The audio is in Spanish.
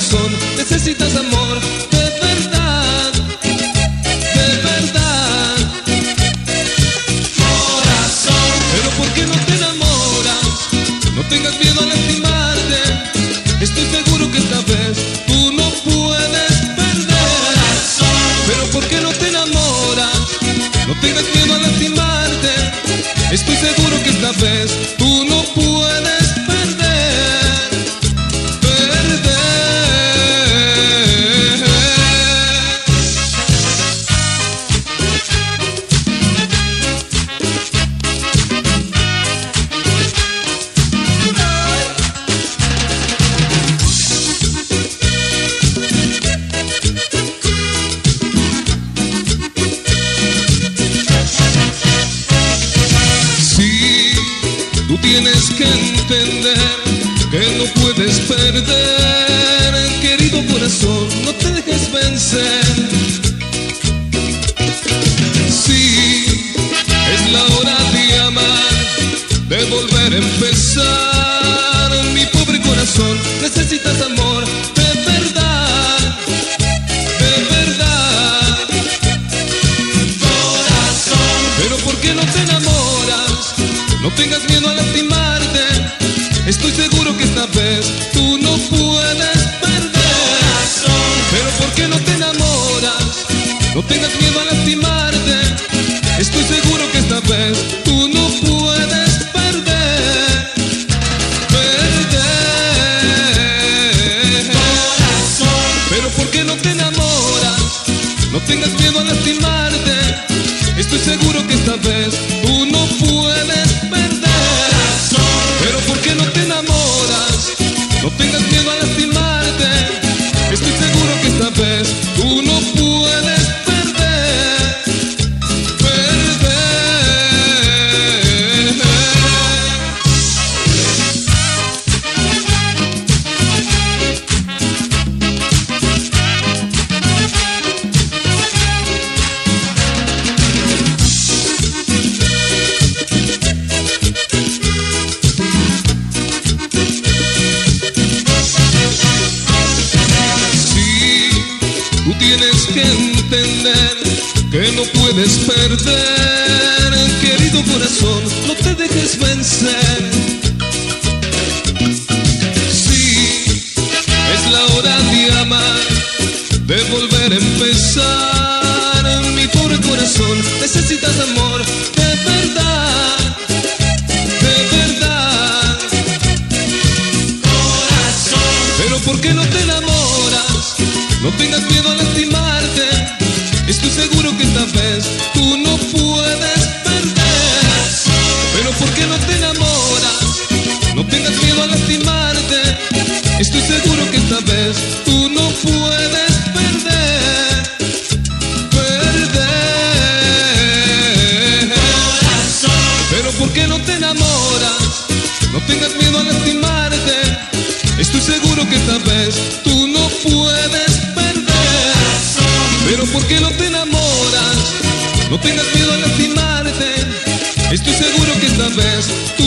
corazón, necesitas amor de verdad, de verdad. Corazón, pero ¿por qué no te enamoras? No tengas miedo a lastimarte, estoy seguro que esta vez tú no puedes perder. Corazón, pero ¿por qué no te enamoras? No tengas miedo a lastimarte, estoy seguro que esta vez que entender que no puedes perder, querido corazón, no te dejes vencer. Sí, es la hora de amar, de volver a empezar. Mi pobre corazón, necesitas amor de verdad, de verdad. Corazón, pero ¿por qué no te enamoras? No tengas miedo a lastimarte. Esta vez tú no puedes perder. Perder. Pero ¿por qué no te enamoras? No tengas miedo a lastimarte. Estoy seguro que esta vez tienes que entender que no puedes perder, querido corazón, no te dejes vencer. Sí, es la hora de amar, de volver a empezar. Mi pobre corazón, necesitas amor No tengas miedo a lastimarte. Estoy seguro que esta vez tú no puedes perder. Pero ¿por qué no te enamoras? No tengas miedo a lastimarte. Estoy seguro que esta vez tú no puedes perder. Perder. Pero ¿por qué no te enamoras? No tengas miedo a lastimarte. Estoy seguro que esta vez tú No